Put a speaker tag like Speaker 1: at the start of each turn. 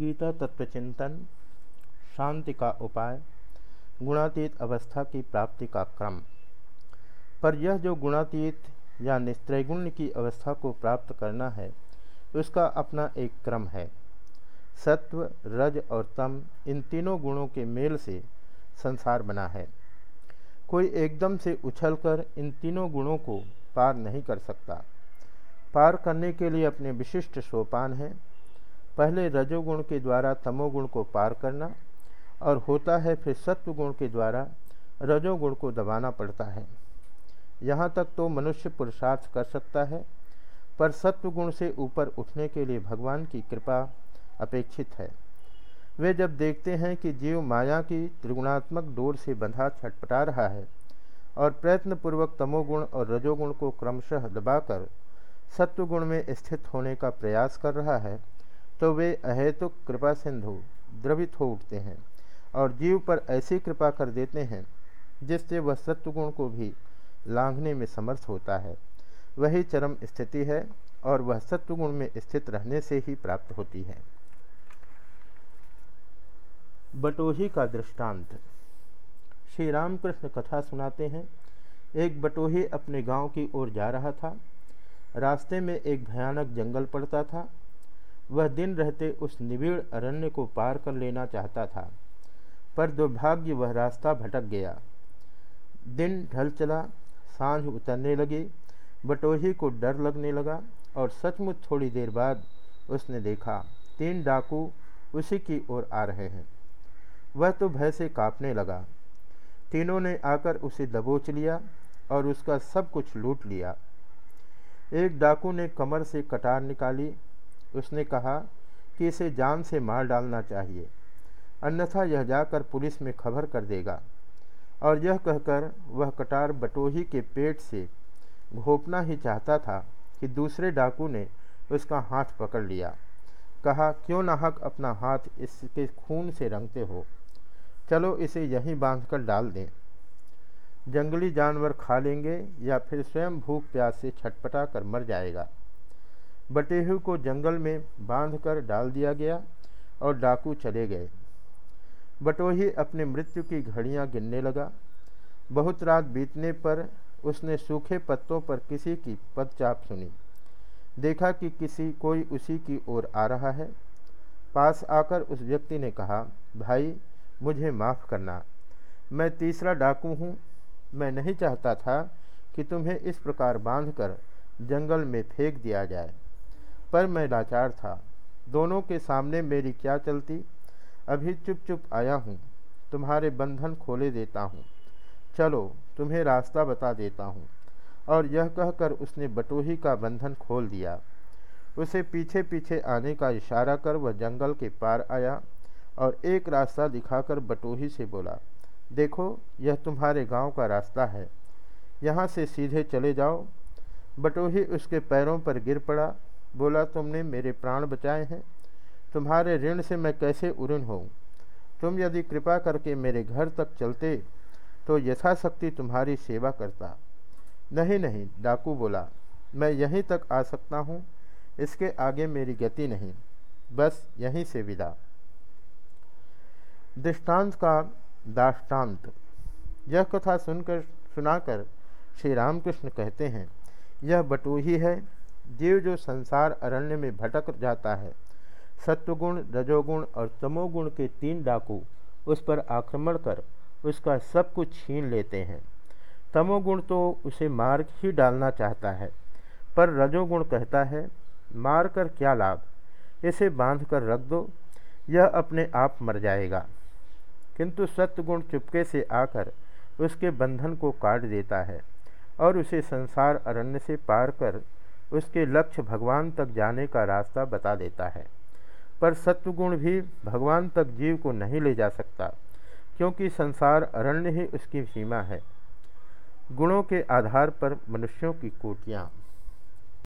Speaker 1: गीता तत्वचिंतन, शांति का उपाय, गुणातीत अवस्था की प्राप्ति का क्रम। पर यह जो गुणातीत या निस्त्रैगुण्य की अवस्था को प्राप्त करना है, उसका अपना एक क्रम है। सत्व, रज और तम इन तीनों गुणों के मेल से संसार बना है। कोई एकदम से उछलकर इन तीनों गुणों को पार नहीं कर सकता। पार करने के लिए अपने विशिष्ट सोपान हैं। पहले रजोगुण के द्वारा तमोगुण को पार करना और होता है फिर सत्वगुण के द्वारा रजोगुण को दबाना पड़ता है। यहाँ तक तो मनुष्य पुरुषार्थ कर सकता है, पर सत्वगुण से ऊपर उठने के लिए भगवान की कृपा अपेक्षित है। वे जब देखते हैं कि जीव माया की त्रिगुणात्मक डोर से बंधा छटपटा रहा है और प्रयत्नपूर्वक तमोगुण और रजोगुण को क्रमशः दबाकर सत्वगुण में स्थित होने का प्रयास कर रहा है तो वे अहेतुक कृपा सिंधु द्रवित हो उठते हैं और जीव पर ऐसी कृपा कर देते हैं, जिससे वह सत्वगुण को भी लांघने में समर्थ होता है। वही चरम स्थिति है और वह सत्वगुण में स्थित रहने से ही प्राप्त होती है। बटोही का दृष्टांत। श्री रामकृष्ण कथा सुनाते हैं। एक बटोही अपने गाँव की ओर जा रहा था। रास्ते में एक भयानक जंगल पड़ता था। वह दिन रहते उस निबिड़ अरण्य को पार कर लेना चाहता था, पर दुर्भाग्य वह रास्ता भटक गया। दिन ढल चला, साँझ उतरने लगी, बटोही को डर लगने लगा और सचमुच थोड़ी देर बाद उसने देखा, तीन डाकू उसी की ओर आ रहे हैं। वह तो भय से कांपने लगा। तीनों ने आकर उसे दबोच लिया और उसका सब कुछ लूट लिया। एक डाकू ने कमर से कटार निकाली उसने कहा कि इसे जान से मार डालना चाहिए। अन्यथा यह जाकर पुलिस में खबर कर देगा। और यह कहकर वह कटार बटोही के पेट से घोपना ही चाहता था कि दूसरे डाकू ने उसका हाथ पकड़ लिया। कहा, क्यों नाहक अपना हाथ इसके खून से रंगते हो? चलो इसे यहीं बांधकर डाल दें। जंगली जानवर खा लेंगे या फिर स्वयं भूख प्यास से छटपटा कर मर जाएगा। बटेहू को जंगल में बांधकर डाल दिया गया और डाकू चले गए। बटोही अपने मृत्यु की घड़ियाँ गिनने लगा। बहुत रात बीतने पर उसने सूखे पत्तों पर किसी की पदचाप सुनी। देखा कि किसी, कोई उसी की ओर आ रहा है। पास आकर उस व्यक्ति ने कहा, भाई, मुझे माफ़ करना। मैं तीसरा डाकू हूँ। मैं नहीं चाहता था कि तुम्हें इस प्रकार बांधकर जंगल में फेंक दिया जाए। पर मैं लाचार था। दोनों के सामने मेरी क्या चलती? अभी चुप चुप आया हूँ। तुम्हारे बंधन खोले देता हूँ। चलो, तुम्हें रास्ता बता देता हूँ। और यह कहकर उसने बटोही का बंधन खोल दिया। उसे पीछे पीछे आने का इशारा कर वह जंगल के पार आया और एक रास्ता दिखाकर बटोही से बोला, देखो, यह तुम्हारे गाँव का रास्ता है। यहाँ से सीधे चले जाओ। बटोही उसके पैरों पर गिर पड़ा बोला, तुमने मेरे प्राण बचाए हैं। तुम्हारे ऋण से मैं कैसे उऋण हूँ तुम यदि कृपा करके मेरे घर तक चलते तो यथाशक्ति तुम्हारी सेवा करता। नहीं नहीं, डाकू बोला, मैं यहीं तक आ सकता हूँ। इसके आगे मेरी गति नहीं। बस यहीं से विदा। दृष्टांत का दाष्टान्त यह कथा सुनकर, सुनाकर श्री रामकृष्ण कहते हैं, यह बटोही है। जीव जो संसार अरण्य में भटक जाता है, सत्वगुण, रजोगुण और तमोगुण के तीन डाकू उस पर आक्रमण कर उसका सब कुछ छीन लेते हैं। तमोगुण तो उसे मार ही डालना चाहता है, पर रजोगुण कहता है मार कर क्या लाभ? इसे बाँध कर रख दो, यह अपने आप मर जाएगा। किंतु सत्गुण चुपके से आकर उसके बंधन को काट देता है और उसे संसार अरण्य से पार कर उसके लक्ष्य भगवान तक जाने का रास्ता बता देता है। पर सत्वगुण भी भगवान तक जीव को नहीं ले जा सकता, क्योंकि संसार अरण्य ही उसकी सीमा है। गुणों के आधार पर मनुष्यों की कोटियाँ।